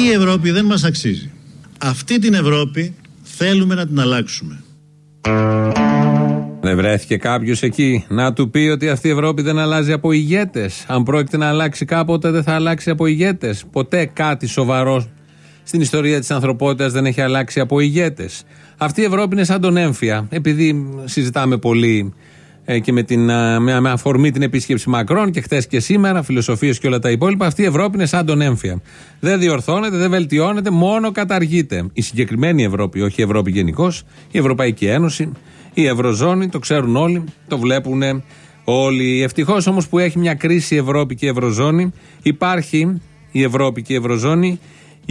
Αυτή η Ευρώπη δεν μας αξίζει. Αυτή την Ευρώπη θέλουμε να την αλλάξουμε. Δεν βρέθηκε κάποιος εκεί να του πει ότι αυτή η Ευρώπη δεν αλλάζει από ηγέτες. Αν πρόκειται να αλλάξει κάποτε, δεν θα αλλάξει από ηγέτες. Ποτέ κάτι σοβαρό στην ιστορία της ανθρωπότητας δεν έχει αλλάξει από ηγέτες. Αυτή η Ευρώπη είναι σαν τον έμφυα. Επειδή συζητάμε πολύ ε, και με, την, ε, με, με αφορμή την επίσκεψη Μακρόν και χθες και σήμερα, φιλοσοφίες και όλα τα υπόλοιπα, αυτή η Ευρώπη είναι σαν τον έμφυα. Δεν διορθώνεται, δεν βελτιώνεται, μόνο καταργείται. Η συγκεκριμένη Ευρώπη, όχι η Ευρώπη γενικώς, η Ευρωπαϊκή Ένωση, η Ευρωζώνη, το ξέρουν όλοι, το βλέπουν όλοι. Ευτυχώς όμως που έχει μια κρίση η Ευρώπη και η Ευρωζώνη, υπάρχει η Ευρώπη και η Ευρωζώνη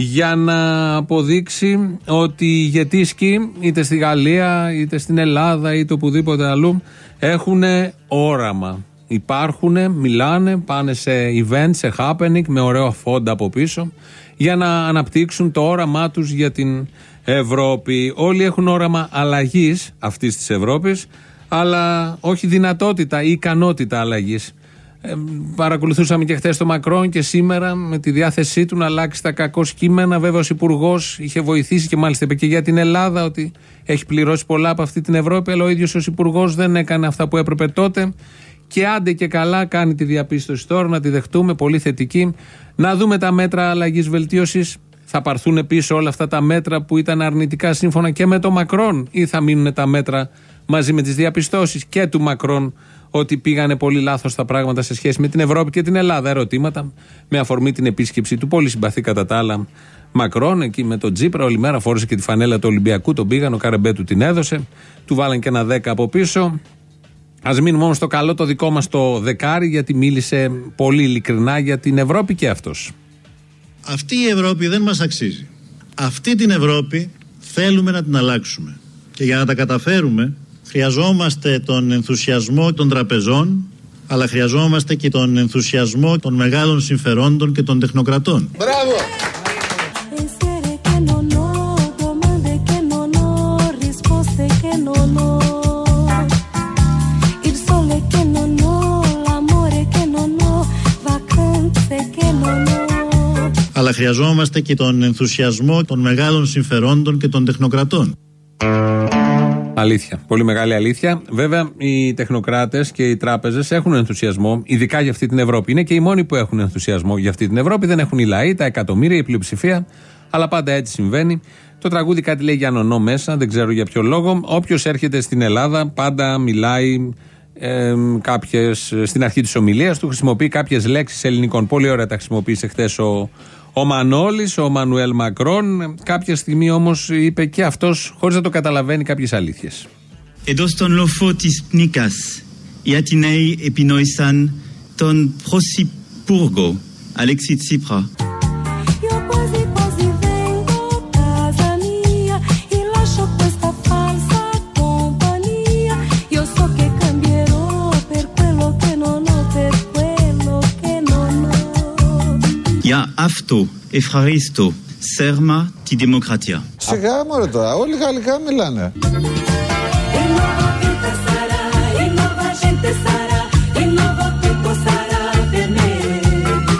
για να αποδείξει ότι οι ηγετήσκοι είτε στη Γαλλία είτε στην Ελλάδα είτε οπουδήποτε αλλού έχουν όραμα. Υπάρχουν, μιλάνε, πάνε σε event, σε happening με ωραίο φόντα από πίσω για να αναπτύξουν το όραμά τους για την Ευρώπη. Όλοι έχουν όραμα αλλαγής αυτής της Ευρώπης αλλά όχι δυνατότητα ή ικανότητα αλλαγής. Ε, παρακολουθούσαμε και χθες το Μακρόν και σήμερα με τη διάθεσή του να αλλάξει τα κακό κείμενα. Βέβαια, ο Υπουργός είχε βοηθήσει και μάλιστα είπε και για την Ελλάδα ότι έχει πληρώσει πολλά από αυτή την Ευρώπη. Αλλά ο ίδιος ο Υπουργός δεν έκανε αυτά που έπρεπε τότε. Και άντε και καλά κάνει τη διαπίστωση τώρα, να τη δεχτούμε πολύ θετική. Να δούμε τα μέτρα αλλαγής βελτίωσης. Θα πάρθουν πίσω όλα αυτά τα μέτρα που ήταν αρνητικά σύμφωνα και με το Μακρόν, ή θα μείνουν τα μέτρα μαζί με τις διαπιστώσεις και του Μακρόν ότι πήγανε πολύ λάθος τα πράγματα σε σχέση με την Ευρώπη και την Ελλάδα. Ερωτήματα με αφορμή την επίσκεψη του πολύ συμπαθή κατά τα άλλα Μακρόν εκεί με τον Τζίπρα. Όλη μέρα φόρησε και τη φανέλα του Ολυμπιακού. Τον πήγαν, ο Καρεμπέ του την έδωσε. Του βάλαν και ένα δέκα από πίσω. Α μείνουμε όμως στο καλό το δικό μας το δεκάρι, γιατί μίλησε πολύ ειλικρινά για την Ευρώπη και αυτός. Αυτή η Ευρώπη δεν μας αξίζει. Αυτή την Ευρώπη θέλουμε να την αλλάξουμε. Και για να τα καταφέρουμε Χρειαζόμαστε τον ενθουσιασμό των τραπεζών, αλλά χρειαζόμαστε και τον ενθουσιασμό των μεγάλων συμφερόντων και των τεχνοκρατών. Μπράβο! αλλά χρειαζόμαστε και τον ενθουσιασμό των μεγάλων συμφερόντων και των τεχνοκρατών. Αλήθεια. Πολύ μεγάλη αλήθεια. Βέβαια, οι τεχνοκράτες και οι τράπεζες έχουν ενθουσιασμό, ειδικά για αυτή την Ευρώπη. Είναι και οι μόνοι που έχουν ενθουσιασμό για αυτή την Ευρώπη. Δεν έχουν οι λαοί, τα εκατομμύρια, η πλειοψηφία. Αλλά πάντα έτσι συμβαίνει. Το τραγούδι κάτι λέει για νονό μέσα, δεν ξέρω για ποιο λόγο. Όποιος έρχεται στην Ελλάδα πάντα μιλάει ε, κάποιες, στην αρχή της ομιλίας του, χρησιμοποιεί κάποιες λέξεις ελληνικών. Πολύ ωραία τα χρησιμοποίησε χθες ο, ο Μανώλης, ο Μανουέλ Μακρόν, κάποια στιγμή όμως είπε και αυτός, χωρίς να το καταλαβαίνει, κάποιες αλήθειες. Εδώ στον λοφό τη πνίκα, οι Ατιναίοι επινόησαν τον Πρωθυπουργό Αλέξη Τσίπρα. Αυτό ευχαριστώ σέρμα τη δημοκρατία. Σιγά μωρέ τώρα, όλοι γαλλικά μιλάνε.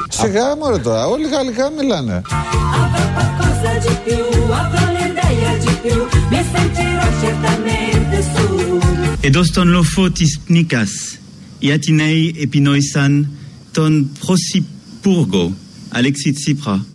Σιγά μωρέ τώρα, όλοι γαλλικά μιλάνε. Εδώ στον λοφό της πνίκας, οι Ατιναίοι επινόησαν τον Πρωθυπουργό Αλέξη Τσίπρα.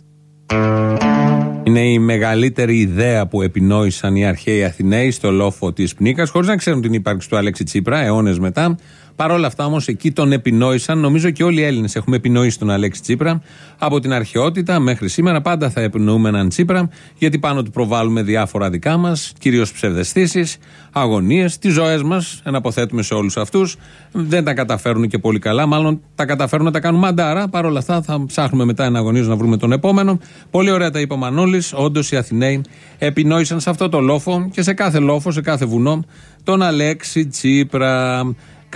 Είναι η μεγαλύτερη ιδέα που επινόησαν οι αρχαίοι Αθηναίοι στο λόφο της Πνίκας, χωρίς να ξέρουν την ύπαρξη του Αλέξη Τσίπρα, αιώνες μετά. Παρ' όλα αυτά όμως εκεί τον επινόησαν. Νομίζω και όλοι οι Έλληνες έχουμε επινοήσει τον Αλέξη Τσίπρα. Από την αρχαιότητα μέχρι σήμερα πάντα θα επινοούμε έναν Τσίπρα, γιατί πάνω του προβάλλουμε διάφορα δικά μας, κυρίως ψευδεστήσεις, αγωνίες, τις ζωές μας. Εναποθέτουμε σε όλους αυτούς. Δεν τα καταφέρουν και πολύ καλά. Μάλλον τα καταφέρουν να τα κάνουν μαντάρα. Παρ' όλα αυτά θα ψάχνουμε μετά ένα αγωνίο να βρούμε τον επόμενο. Πολύ ωραία τα είπε ο Μανώλης. Όντως οι Αθηναίοι επινόησαν σε αυτό το λόφο και σε κάθε λόφο, σε κάθε βουνό, τον Αλέξη Τσίπρα.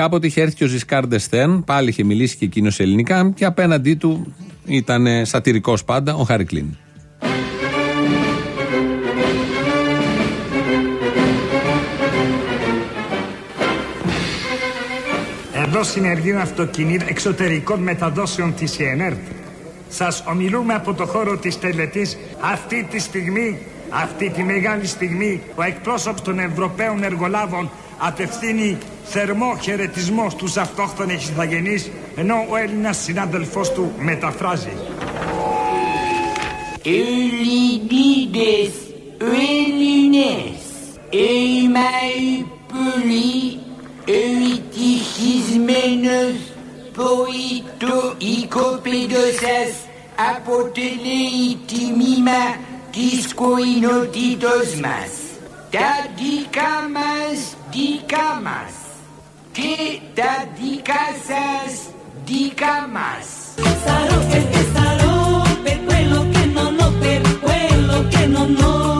Κάποτε είχε έρθει και ο Ζισκάρ Ντεστέν, πάλι είχε μιλήσει και εκείνος ελληνικά και απέναντί του ήταν σατυρικός πάντα ο Χάρη Εδώ συνεργείων αυτοκινήτων εξωτερικών μεταδόσεων της ΕΝΕΡΤ Σας ομιλούμε από το χώρο της τελετής αυτή τη στιγμή, αυτή τη μεγάλη στιγμή, ο εκπρόσωπος των Ευρωπαίων εργολάβων ατευθύνει θερμό χαιρετισμός στους αυτόχθονες ηθαγενείς ενώ ο Έλληνας συνάδελφός του μεταφράζει. Ελληνίδες, Έλληνες, είμαι πολύ ευτυχισμένος που το αποτελεί τιμήμα της κοινότητός μας. Τα δικά μας τι κάμε, τι τα, δικά κασέ, τι κάμε. Τε σαρώ, τι σαρώ, πετρέλα, πετρέλα, πετρέλα, πετρέλα, πετρέλα, πετρέλα.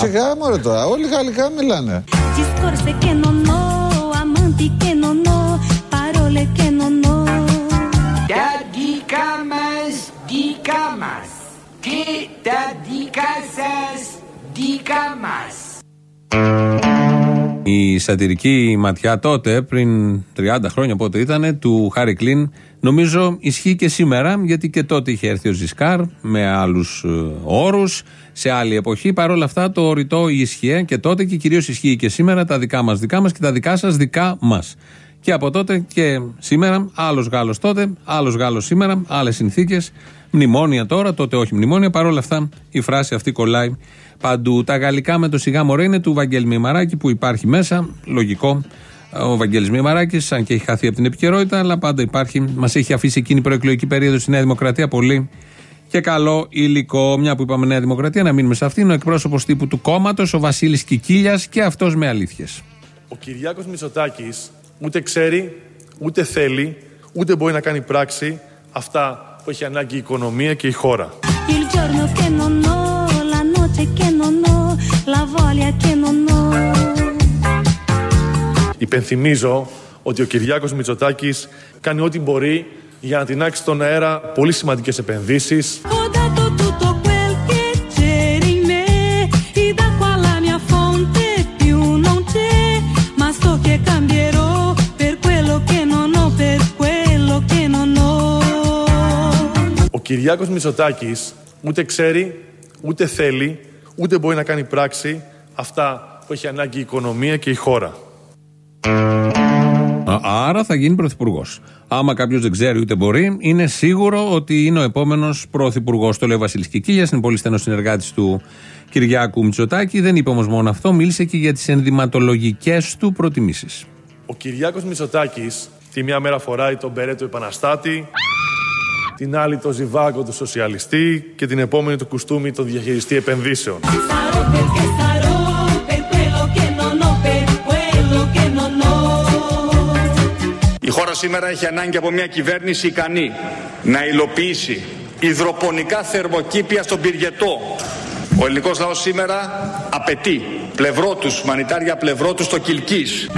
Τι κάμε, ρετά, όλοι καλά, μιλάνε. Τι τα δικά δεν, ναι. Τι η σατυρική ματιά τότε, πριν 30 χρόνια πότε ήταν, του Χάρη Κλίν, νομίζω ισχύει και σήμερα, γιατί και τότε είχε έρθει ο Ζισκάρ με άλλους όρους, σε άλλη εποχή. Παρ' όλα αυτά το ρητό ίσχυε και τότε και κυρίως ισχύει και σήμερα τα δικά μας δικά μας και τα δικά σας δικά μας. Και από τότε και σήμερα, άλλος Γάλλος τότε, άλλος Γάλλος σήμερα, άλλες συνθήκες, μνημόνια τώρα, τότε όχι μνημόνια. Παρ' όλα αυτά η φράση αυτή κολλάει παντού. Τα γαλλικά με το σιγά μωρέ είναι του Βαγγέλη Μημαράκη που υπάρχει μέσα. Λογικό. Ο Βαγγέλης Μημαράκης, αν και έχει χαθεί από την επικαιρότητα, αλλά πάντα υπάρχει. Μας έχει αφήσει εκείνη η προεκλογική περίοδο στη Νέα Δημοκρατία πολύ και καλό υλικό. Μια που είπαμε Νέα Δημοκρατία, να μείνουμε σε αυτήν. Ο εκπρόσωπος τύπου του κόμματος, ο Βασίλης Κικίλιας και αυτός με αλήθειες. Ο Κυριάκος Μητσοτάκης ούτε ξέρει, ούτε θέλει, ούτε μπορεί να κάνει πράξη αυτά που έχει ανάγκη η οικονομία και η χώρα. Il giorno che non la voglia che non ho. Υπενθυμίζω ότι ο Κυριάκος Μητσοτάκης κάνει ό,τι μπορεί για να τεινάξει στον αέρα πολύ σημαντικές επενδύσεις, Ho dato tutto quel che c'era in me, e da qua la mia fonte più non c'è, ma so che cambierò per quello che non ho, per quello che non ho. Ο Κυριάκος Μητσοτάκης ούτε ξέρει, ούτε θέλει, ούτε μπορεί να κάνει πράξη αυτά που έχει ανάγκη η οικονομία και η χώρα. Α, Άρα θα γίνει πρωθυπουργός. Άμα κάποιος δεν ξέρει ούτε μπορεί, είναι σίγουρο ότι είναι ο επόμενος πρωθυπουργός. Το λέει ο Βασίλης Κικίλιας, είναι πολύ στενός συνεργάτης του Κυριάκου Μητσοτάκη. Δεν είπε όμως μόνο αυτό, μίλησε και για τις ενδυματολογικές του προτιμήσεις. Ο Κυριάκος Μητσοτάκης τη μία μέρα φοράει τον μπερέ του επαναστάτη, την άλλη το ζιβάγκο του σοσιαλιστή και την επόμενη το κουστούμι το διαχειριστή επενδύσεων. Sarò perché sarò χώρα σήμερα έχει ανάγκη από μια κυβέρνηση ικανή να υλοποιήσει υδροπονικά θερμοκήπια στον πυργετό. Ο ελληνικός λαός σήμερα απαιτεί πλευρό τους, μανιτάρια πλευρό τους στο Κιλκής.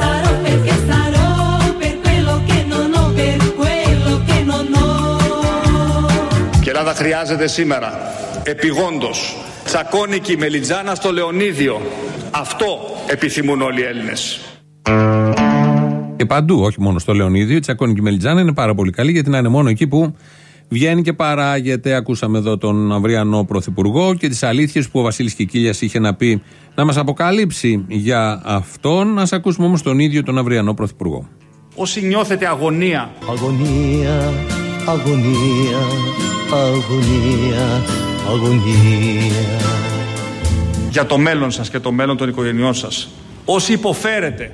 Sarò perché sarò per quello che non ho, per quello che non ho. Και η Ελλάδα χρειάζεται σήμερα επιγόντως τσακώνικη μελιτζάνα στο Λεωνίδιο. Αυτό επιθυμούν όλοι οι Έλληνες. Και παντού, όχι μόνο στο Λεωνίδιο, η Τσακώνικη Μελιτζάνα είναι πάρα πολύ καλή γιατί να είναι μόνο εκεί που βγαίνει και παράγεται. Ακούσαμε εδώ τον αυριανό πρωθυπουργό και τις αλήθειες που ο Βασίλης Κικίλιας είχε να πει να μας αποκαλύψει για αυτόν. Α ακούσουμε όμως τον ίδιο τον αυριανό πρωθυπουργό. Όσοι νιώθετε αγωνία Αγωνία, αγωνία, αγωνία, αγωνία. για το μέλλον σας και το μέλλον των οικογενειών σας. Όσοι υποφέρετε.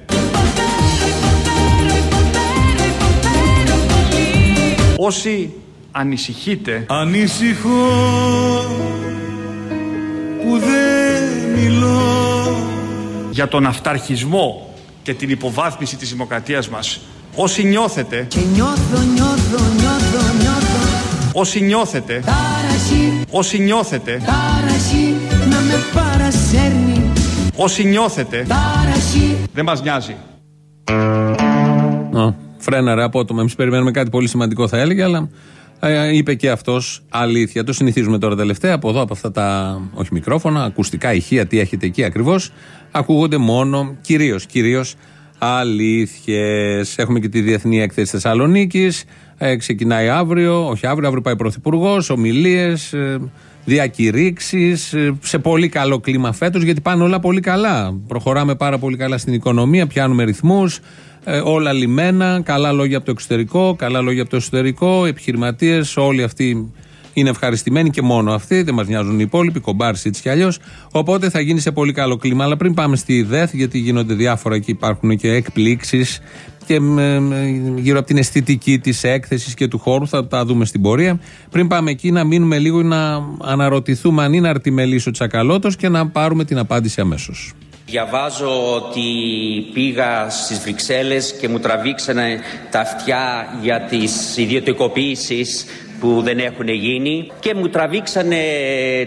Όσοι ανησυχείτε Ανησυχώ που δεν μιλώ. για τον αυταρχισμό και την υποβάθμιση της δημοκρατίας μας. Όσοι νιώθετε, Και νιώθω, νιώθω, νιώθω, νιώθω. όσοι νιώθετε, Τάραση, όσοι νιώθετε, τάραση να με παρασέρνει. όσοι νιώθετε, Τάραση δεν μας νοιάζει. Α, φρέναρε απότομα. Εμείς περιμένουμε κάτι πολύ σημαντικό, θα έλεγε, αλλά ε, είπε και αυτός αλήθεια. Το συνηθίζουμε τώρα τελευταία από εδώ, από αυτά τα όχι μικρόφωνα, ακουστικά ηχεία, τι έχετε εκεί ακριβώς. Ακούγονται μόνο, κυρίως, κυρίως αλήθειες. Έχουμε και τη Διεθνή Έκθεση Θεσσαλονίκης. Ε, ξεκινάει αύριο, όχι αύριο, αύριο πάει πρωθυπουργός, ομιλίες, ε, διακηρύξεις. ε, σε πολύ καλό κλίμα φέτος, γιατί πάνε όλα πολύ καλά. Προχωράμε πάρα πολύ καλά στην οικονομία, πιάνουμε ρυθμούς. όλα λιμένα, καλά λόγια από το εξωτερικό, καλά λόγια από το εσωτερικό, επιχειρηματίες, όλοι αυτοί είναι ευχαριστημένοι και μόνο αυτοί, δεν μας νοιάζουν οι υπόλοιποι, κομπάρσι έτσι κι αλλιώς. Οπότε θα γίνει σε πολύ καλό κλίμα. Αλλά πριν πάμε στη ΔΕΘ, γιατί γίνονται διάφορα και υπάρχουν και εκπλήξεις και με- με- γύρω από την αισθητική της έκθεσης και του χώρου, θα τα δούμε στην πορεία. Πριν πάμε εκεί, να μείνουμε λίγο να αναρωτηθούμε αν είναι αρτιμελής ο Τσακαλώτος και να πάρουμε την απάντηση αμέσως. Διαβάζω ότι πήγα στις Βρυξέλλες και μου τραβήξανε τα αυτιά για τις ιδιωτικοποίησεις που δεν έχουν γίνει και μου τραβήξανε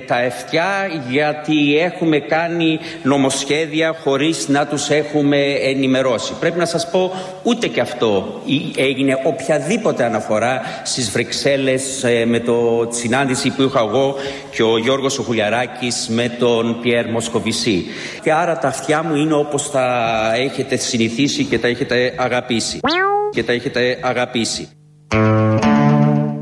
τα αυτιά γιατί έχουμε κάνει νομοσχέδια χωρίς να τους έχουμε ενημερώσει. Πρέπει να σας πω ούτε και αυτό ή- έγινε οποιαδήποτε αναφορά στις Βρυξέλλες ε, με το τη συνάντηση που είχα εγώ και ο Γιώργος ο Χουλιαράκης με τον Πιέρ Μοσκοβισή. Και άρα τα αυτιά μου είναι όπως τα έχετε συνηθίσει και τα έχετε αγαπήσει. Και τα έχετε αγαπήσει.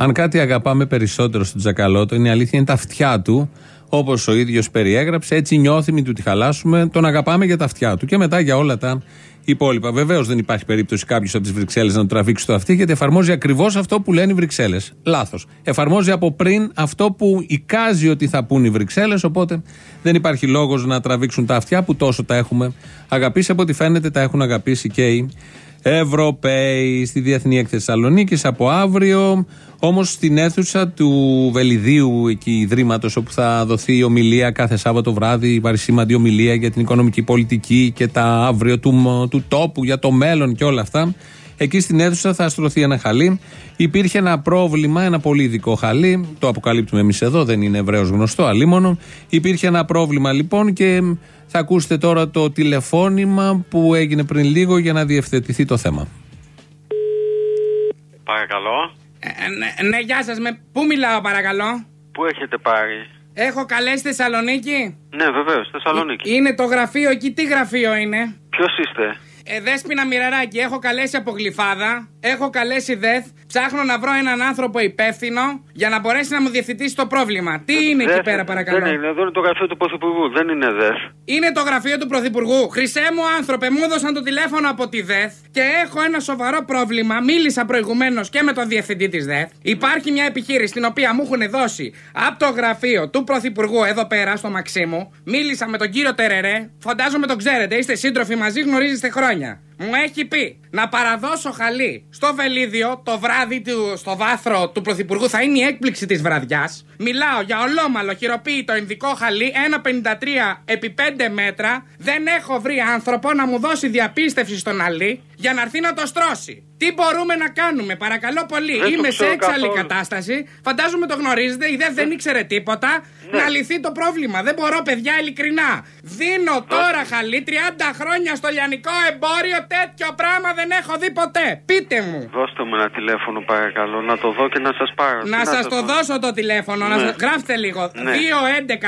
Αν κάτι αγαπάμε περισσότερο στον Τζακαλώτο, είναι η αλήθεια, είναι τα αυτιά του. Όπως ο ίδιος περιέγραψε, έτσι νιώθει, μην του τη χαλάσουμε. Τον αγαπάμε για τα αυτιά του και μετά για όλα τα υπόλοιπα. Βεβαίως δεν υπάρχει περίπτωση κάποιος από τις Βρυξέλλες να του τραβήξει το αυτή, γιατί εφαρμόζει ακριβώς αυτό που λένε οι Βρυξέλλες. Λάθος. Εφαρμόζει από πριν αυτό που εικάζει ότι θα πούν οι Βρυξέλλες, οπότε δεν υπάρχει λόγος να τραβήξουν τα αυτιά που τόσο τα έχουμε αγαπήσει. Από ό,τι φαίνεται τα έχουν αγαπήσει και οι Ευρωπαίοι στη Διεθνή Έκθεση Θεσσαλονίκης από αύριο. Όμως στην αίθουσα του Βελιδίου, εκεί ιδρύματος, όπου θα δοθεί η ομιλία κάθε Σάββατο βράδυ, η παρησήμαντη ομιλία για την οικονομική πολιτική και τα αύριο του, του τόπου, για το μέλλον και όλα αυτά. Εκεί στην αίθουσα θα στρωθεί ένα χαλί. Υπήρχε ένα πρόβλημα, ένα πολύ ειδικό χαλί. Το αποκαλύπτουμε εμείς εδώ, δεν είναι ευρέως γνωστό, αλίμονο. Υπήρχε ένα πρόβλημα λοιπόν και θα ακούσετε τώρα το τηλεφώνημα που έγινε πριν λίγο για να διευθετηθεί το θέμα. Παρακαλώ. ναι, ναι, γεια σας. Με πού μιλάω, παρακαλώ; Πού έχετε πάρει; Έχω καλέσει Θεσσαλονίκη. Ναι, βεβαίως, Θεσσαλονίκη. Είναι το γραφείο εκεί. Τι γραφείο είναι; Ποιος είστε; Ε, Δέσποινα Μοιραράκη, έχω καλέσει από γλυφάδα, έχω καλέσει ΔΕΘ, ψάχνω να βρω έναν άνθρωπο υπεύθυνο για να μπορέσει να μου διευθετήσει το πρόβλημα. Τι είναι εκεί Δεθ- πέρα, παρακαλώ; Δεν είναι, εδώ είναι το γραφείο του Πρωθυπουργού, δεν είναι ΔΕΘ. Είναι το γραφείο του Πρωθυπουργού. Χρυσέ μου άνθρωπε, μου έδωσαν το τηλέφωνο από τη ΔΕΘ και έχω ένα σοβαρό πρόβλημα. Μίλησα προηγουμένως και με τον διευθυντή της ΔΕΘ. Υπάρχει μια επιχείρηση την οποία μου έχουν δώσει από το γραφείο του Πρωθυπουργού εδώ πέρα στο Μαξίμου. Μίλησα με τον κύριο Τερερέ. Φαντάζομαι τον ξέρετε, είστε σύντροφοι μαζί, γνωρίζεστε χρόνια. Μου έχει πει να παραδώσω χαλί στο βελίδιο το βράδυ του, στο βάθρο του Πρωθυπουργού. Θα είναι η έκπληξη της βραδιάς. Μιλάω για ολόμαλο χειροποίητο ειδικό χαλί 1,53 επί 5 μέτρα. Δεν έχω βρει άνθρωπο να μου δώσει διαπίστευση στον αλή για να έρθει να το στρώσει. Τι μπορούμε να κάνουμε, παρακαλώ πολύ. Δεν το Είμαι σε ξέρω έξαλλη καθόλου. κατάσταση. Φαντάζομαι το γνωρίζετε. Η ΔΕΘ δεν ήξερε τίποτα. Ναι. Να λυθεί το πρόβλημα. Δεν μπορώ, παιδιά, ειλικρινά. Δίνω τώρα χαλί 30 χρόνια στο λιανικό εμπόριο. Τέτοιο πράγμα δεν έχω δει ποτέ. Πείτε μου. Δώστε μου ένα τηλέφωνο, παρακαλώ, να το δω και να σας πάρω. Να Τι σας σας το πω. δώσω το τηλέφωνο. Να Ναι. σας... Γράφτε λίγο. Ναι. 211.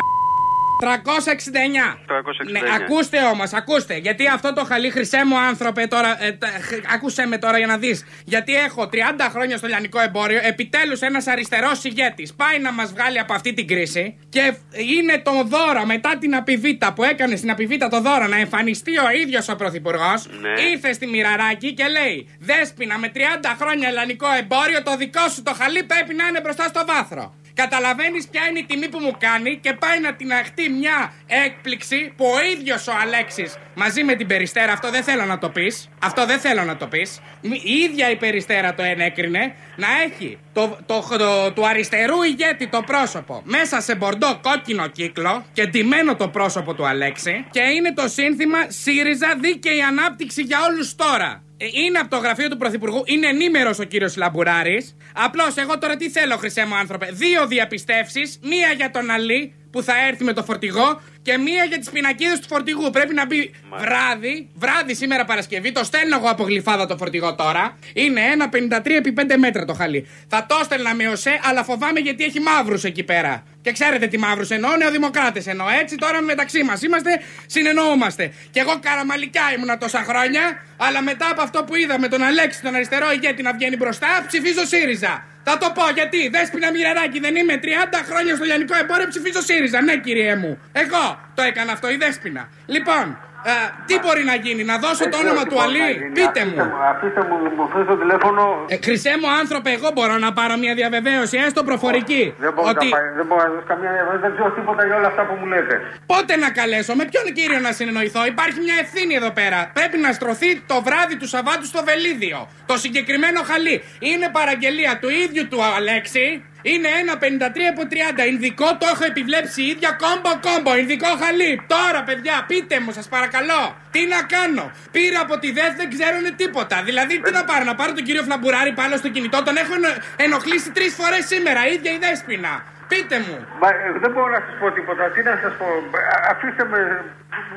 369. 369. Ναι, ακούστε όμως, ακούστε. Γιατί αυτό το χαλί, χρυσέ μου άνθρωπε τώρα. Ε, τα- χ- άκουσέ με τώρα για να δεις. Γιατί έχω 30 χρόνια στο λιανικό εμπόριο. Επιτέλους ένας αριστερός ηγέτης πάει να μας βγάλει από αυτή την κρίση. Και είναι το δώρο μετά την απειβήτα που έκανε στην απειβήτα το δώρο να εμφανιστεί ο ίδιος ο πρωθυπουργός. Ναι. Ήρθε στη Μοιραράκη και λέει: Δέσπινα με 30 χρόνια ελληνικό εμπόριο, το δικό σου το χαλί πρέπει να είναι μπροστά στο βάθρο. Καταλαβαίνεις ποια είναι η τιμή που μου κάνει και πάει να την αχτεί μια έκπληξη που ο ίδιος ο Αλέξης μαζί με την Περιστέρα, αυτό δεν θέλω να το πεις. Αυτό δεν θέλω να το πεις. Η ίδια η Περιστέρα το ενέκρινε να έχει το, το, το- του αριστερού ηγέτη το πρόσωπο μέσα σε μπορντό κόκκινο κύκλο και ντυμένο το πρόσωπο του Αλέξη και είναι το σύνθημα ΣΥΡΙΖΑ δίκαιη ανάπτυξη για όλους τώρα. Ε, Είναι από το γραφείο του Πρωθυπουργού, είναι ενήμερος ο κύριος Λαμπουράρη. Απλώς εγώ τώρα τι θέλω, χρυσέ μου άνθρωπε. Δύο διαπιστεύσεις, μία για τον Αλή που θα έρθει με το φορτηγό και μία για τις πινακίδες του φορτηγού. Πρέπει να μπει βράδυ, βράδυ σήμερα Παρασκευή. Το στέλνω εγώ από γλυφάδα το φορτηγό τώρα. Είναι ένα 53 επί 5 μέτρα το χαλί. Θα το στέλνα με οσέ, αλλά φοβάμαι γιατί έχει μαύρους εκεί πέρα. Και ξέρετε τι μαύρους εννοώ, νεοδημοκράτες εννοώ. Έτσι τώρα μεταξύ μας είμαστε, συνεννοούμαστε. Και εγώ καραμαλικιά ήμουνα τόσα χρόνια, αλλά μετά από αυτό που είδα με τον Αλέξη, τον αριστερό ηγέτη να βγαίνει μπροστά, ψηφίζω ΣΥΡΙΖΑ. Θα το πω γιατί. Δέσποινα Μοιραράκη δεν είμαι 30 χρόνια στο λιανικό εμπόριο ψηφίζω ΣΥΡΙΖΑ. Ναι, κύριε μου. Εγώ το έκανα αυτό, η Δέσποινα. Λοιπόν, ε, τι μπορεί να γίνει, να δώσω το όνομα του Αλή; Πείτε μου. Αφήστε μου, μου αφήστε το τηλέφωνο. Ε, χρυσέ μου άνθρωπε, εγώ μπορώ να πάρω μια διαβεβαίωση, έστω προφορική. Δεν μπορώ, ότι να, πάρει- δεν μπορώ να δώσω καμία διαβεβαίωση, δεν ξέρω τίποτα για όλα αυτά που μου λέτε. πότε να καλέσω, με ποιον κύριο να συνεννοηθώ; Υπάρχει μια ευθύνη εδώ πέρα. Πρέπει να στρωθεί το βράδυ του Σαββάτου στο Βελίδιο. Το συγκεκριμένο χαλί. Είναι παραγγελία του ίδιου του Αλέξη. Είναι ένα 53 από 30. Ινδικό το έχω επιβλέψει η ίδια κόμπο κόμπο. Ινδικό χαλί. Τώρα, παιδιά, πείτε μου, σας παρακαλώ. Τι να κάνω; Πήρα από τη ΔΕΘ, δεν ξέρουν τίποτα. Δηλαδή, τι να πάρω, να πάρω τον κύριο Φλαμπουράρη πάνω στο κινητό. Τον έχω ενο- ενοχλήσει τρεις φορές σήμερα. Η ίδια η δέσπινα. Πείτε μου. Μα, ε, δεν μπορώ να σας πω τίποτα. Τι να σας πω. Α, Αφήστε με.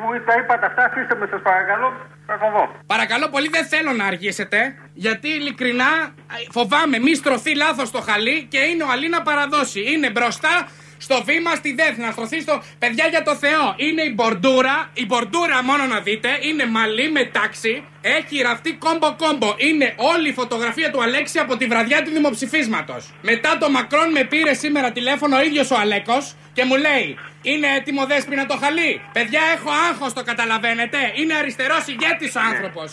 Μου τα είπατε αυτά, αφήστε με, σας παρακαλώ. Θα το δω. Παρακαλώ πολύ, δεν θέλω να αργήσετε. Γιατί ειλικρινά ε, φοβάμαι μη στρωθεί λάθος το χαλί και είναι ο Αλή να παραδώσει. Είναι μπροστά στο βήμα στη ΔΕΘ, να στρωθεί στο. Παιδιά για το Θεό, είναι η μπορντούρα. Η μπορντούρα μόνο να δείτε. Είναι μαλλί με τάξη. Έχει ραφτεί κόμπο κόμπο. Είναι όλη η φωτογραφία του Αλέξη από τη βραδιά του δημοψηφίσματος. Μετά το Μακρόν με πήρε σήμερα τηλέφωνο ο ίδιος ο Αλέκος και μου λέει: Είναι έτοιμο δέσπινα το χαλί. Παιδιά, έχω άγχος, το καταλαβαίνετε. Είναι αριστερός ηγέτης ο άνθρωπος.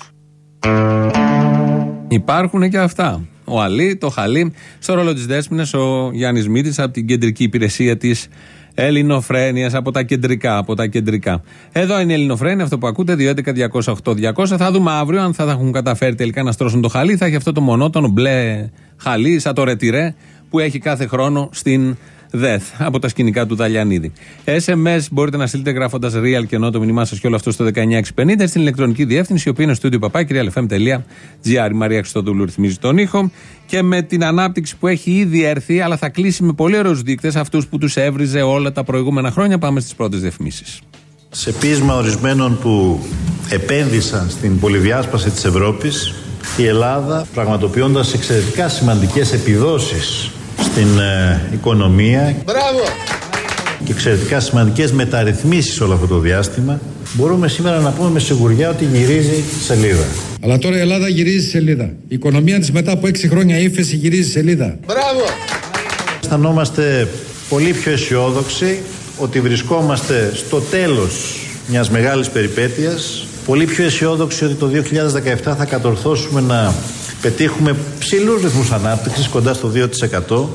Υπάρχουν και αυτά. Ο Αλή, το Χαλί. Στο ρόλο της Δέσποινα, ο Γιάννης Μήτης από την κεντρική υπηρεσία της Ελληνοφρένειας. Από τα κεντρικά. Από τα κεντρικά. Εδώ είναι η Ελληνοφρένεια, αυτό που ακούτε. 2.11.208.200. Θα δούμε αύριο αν θα τα έχουν καταφέρει τελικά να στρώσουν το χαλί. Θα έχει αυτό το μονότονο μπλε χαλί, σαν το ρετυρέ, που έχει κάθε χρόνο στην ΔΕΘ από τα σκηνικά του Δαλιανίδη. SMS μπορείτε να στείλετε γράφοντας real και ενώ το μήνυμά σας και όλο αυτό στο 19650 στην ηλεκτρονική διεύθυνση, η οποία είναι στο studio papakirialfm.gr. Η Μαρία Χριστοδούλου ρυθμίζει τον ήχο και με την ανάπτυξη που έχει ήδη έρθει, αλλά θα κλείσει με πολύ ωραίους δείκτες αυτούς που τους έβριζε όλα τα προηγούμενα χρόνια. Πάμε στις πρώτες διαφημίσεις. Σε πείσμα ορισμένων που επένδυσαν στην πολυδιάσπαση της Ευρώπης, η Ελλάδα πραγματοποιώντας εξαιρετικά σημαντικές επιδόσεις στην ε, οικονομία Μπράβο! και εξαιρετικά σημαντικές μεταρρυθμίσεις όλο αυτό το διάστημα, μπορούμε σήμερα να πούμε με σιγουριά ότι γυρίζει σελίδα. Αλλά τώρα η Ελλάδα γυρίζει σελίδα. Η οικονομία της μετά από έξι χρόνια ύφεση γυρίζει σελίδα. Μπράβο! Αισθανόμαστε πολύ πιο αισιόδοξοι ότι βρισκόμαστε στο τέλος μιας μεγάλης περιπέτειας. Πολύ πιο αισιόδοξοι ότι το 2017 θα κατορθώσουμε να πετύχουμε ψηλούς ρυθμούς ανάπτυξης κοντά στο 2%.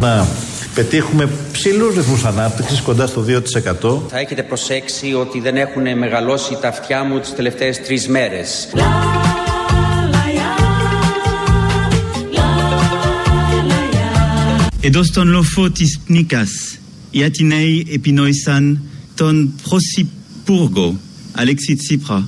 Να πετύχουμε ψηλούς ρυθμούς ανάπτυξης κοντά στο 2%. Θα έχετε προσέξει ότι δεν έχουν μεγαλώσει τα αυτιά μου τις τελευταίες τρεις μέρες. Εντός των λοφό της πνίκας, η Ατινέη επινοήσαν τον Πρωθυπουργό Αλέξη Τσίπρα.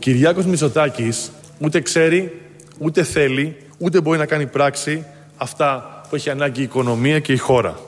Κυριάκος Μητσοτάκης ούτε ξέρει, ούτε θέλει, ούτε μπορεί να κάνει πράξη αυτά που έχει ανάγκη η οικονομία και η χώρα.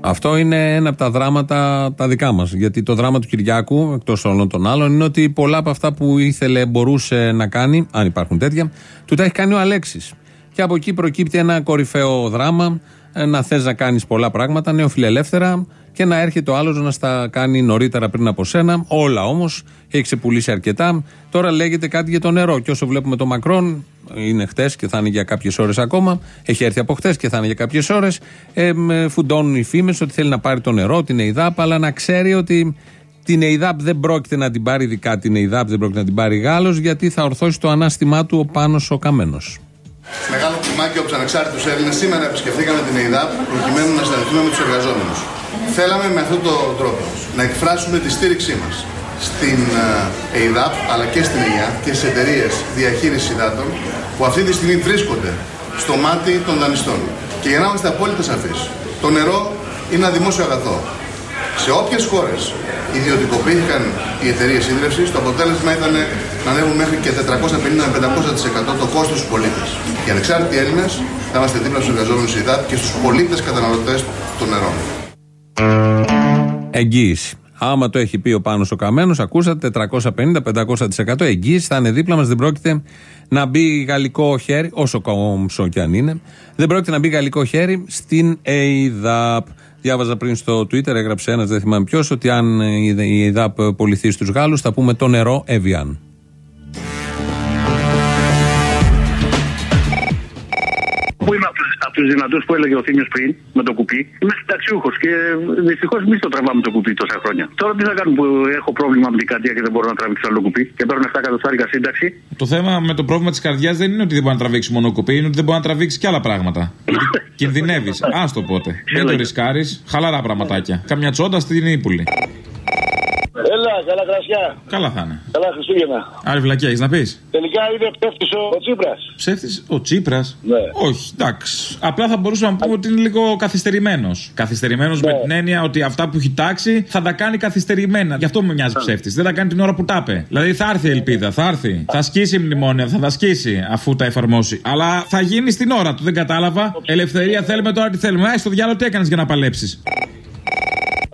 Αυτό είναι ένα από τα δράματα τα δικά μας. Γιατί το δράμα του Κυριάκου, εκτός όλων των άλλων, είναι ότι πολλά από αυτά που ήθελε, μπορούσε να κάνει, αν υπάρχουν τέτοια, του τα έχει κάνει ο Αλέξης. Και από εκεί προκύπτει ένα κορυφαίο δράμα, ε, να θες να κάνεις πολλά πράγματα, νεοφιλελεύθερα, και να έρχεται ο άλλος να στα κάνει νωρίτερα πριν από σένα. Όλα όμως έχεις ξεπουλήσει αρκετά. Τώρα λέγεται κάτι για το νερό. Και όσο βλέπουμε το Μακρόν, είναι χτες και θα είναι για κάποιες ώρες ακόμα. Έχει έρθει από χτες και θα είναι για κάποιες ώρες. Ε, μ, φουντώνουν οι φήμες ότι θέλει να πάρει το νερό, την ΕΙΔΑΠ, αλλά να ξέρει ότι Την ΕΙΔΑΠ δεν πρόκειται να την πάρει, ειδικά την ΕΙΔΑΠ δεν πρόκειται να την πάρει Γάλλος, γιατί θα ορθώσει το ανάστημά του ο Πάνος ο Καμένος. Μεγάλο κλιμάκιο από τους ανεξάρτητους Έλληνες σήμερα επισκεφθήκαμε την ΕΙΔΑΠ προκειμένου να συναντηθούμε με τους εργαζόμενους. Θέλαμε με αυτόν τον τρόπο να εκφράσουμε τη στήριξή μας στην ε, ΕΙΔΑΠ αλλά και στην ΕΙΑ και στις εταιρείες διαχείρισης υδάτων που αυτή τη στιγμή βρίσκονται στο μάτι των δανειστών. Και για να είμαστε απόλυτα σαφείς, το νερό είναι ένα δημόσιο αγαθό. Σε όποιες χώρες ιδιωτικοποιήθηκαν οι εταιρείες ίδρυυση, το αποτέλεσμα ήταν να ανέβουν μέχρι και 450-500% το κόστος στους πολίτες. Οι ανεξάρτητοι Έλληνες θα είμαστε δίπλα στους εργαζόμενους ΙΔΑΤ και στους πολίτες καταναλωτές των νερών. Εγγύηση. Άμα το έχει πει ο Πάνος ο Καμένος, ακούσατε 450-500% εγγύηση, θα είναι δίπλα μας, δεν πρόκειται να μπει γαλλικό χέρι, όσο κόμψο κι αν είναι, δεν πρόκειται να μπει γαλλικό χέρι στην ΕΙΔΑΠ. Διάβαζα πριν στο Twitter, έγραψε ένας, δεν θυμάμαι ποιος, ότι αν η ΕΙΔΑΠ πολιθεί στους Γάλλους, θα πούμε το νερό Evian. Πού είμαι από του δυνατούς που έλεγε ο Θήμιος πριν με το κουπί. Είμαι συνταξιούχος και δυστυχώς εμεί το τραβάμε το κουπί τόσα χρόνια. Τώρα τι θα κάνουμε που έχω πρόβλημα με την καρδιά και δεν μπορώ να τραβήξω άλλο κουπί και παίρνω 7 εκατοστάρικα σύνταξη; Το θέμα με το πρόβλημα της καρδιάς δεν είναι ότι δεν μπορεί να τραβήξει μόνο κουπί, είναι ότι δεν μπορεί να τραβήξει και άλλα πράγματα. Κινδυνεύεις. Άστο πότε. Μην το ρισκάρεις. Χαλαρά πραγματάκια. Καμιά τσόντα στην Ήπουλη. Έλα, καλά κρασιά. Καλά θα είναι. Καλά Χριστούγεννα. Άλλη βλακία έχεις να πεις; Τελικά είναι ψεύτη ο, ο Τσίπρας. Ψεύτης; Ο Τσίπρας; Ναι. Όχι, εντάξει. Απλά θα μπορούσαμε να πούμε ότι είναι λίγο καθυστερημένος. Καθυστερημένος με την έννοια ότι αυτά που έχει τάξει θα τα κάνει καθυστερημένα. Γι' αυτό μου μοιάζει ψεύτης. Δεν τα κάνει την ώρα που τα είπε. Δηλαδή θα έρθει η ελπίδα, θα έρθει. Θα σκίσει η μνημόνια, θα τα σκίσει αφού τα εφαρμόσει. Αλλά θα γίνει στην ώρα του, δεν κατάλαβα. Ελευθερία θέλουμε τώρα τι θέλουμε. Α, στο διάλογο τι έκανες για να παλέψεις;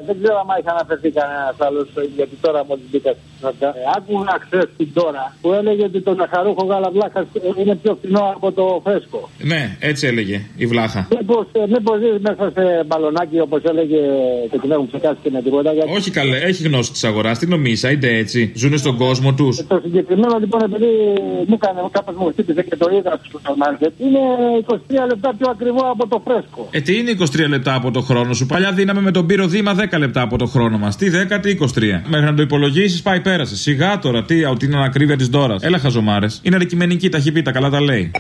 Δεν ξέρω αν έχει αναφερθεί κανένας άλλος, γιατί τώρα μόλις μπήκα. στη Σαντά. Ε, άκουγα χθε την τώρα που έλεγε ότι το ζαχαρούχο γαλαβλάχα είναι πιο φθηνό από το φρέσκο. Ναι, έτσι έλεγε η βλάχα. Μήπως μήπως ζεις μέσα σε μπαλονάκι όπως έλεγε και την έχουν ψεκάσει και με τίποτα. Γιατί... Όχι καλέ, έχει γνώση της αγοράς. Τι νομίζα, είτε έτσι. Ζούνε στον κόσμο τους. Το συγκεκριμένο λοιπόν επειδή μου έκανε κάπως μου χτύπησε και το είδα στο σούπερ μάρκετ είναι 23 λεπτά πιο ακριβό από το φρέσκο. Ε, τι είναι 23 λεπτά από το χρόνο σου; Παλιά δίναμε με τον πύρο Δήμα 10 λεπτά από το χρόνο μας. Τι 10, τι 23. Μέχρι να το υπολογίσεις, πάει πέρασε. Σιγά τώρα, τι, ότι είναι ανακρίβεια της δώρα. Έλα χαζομάρες. Είναι αντικειμενική, τα έχει πει, τα καλά τα λέει.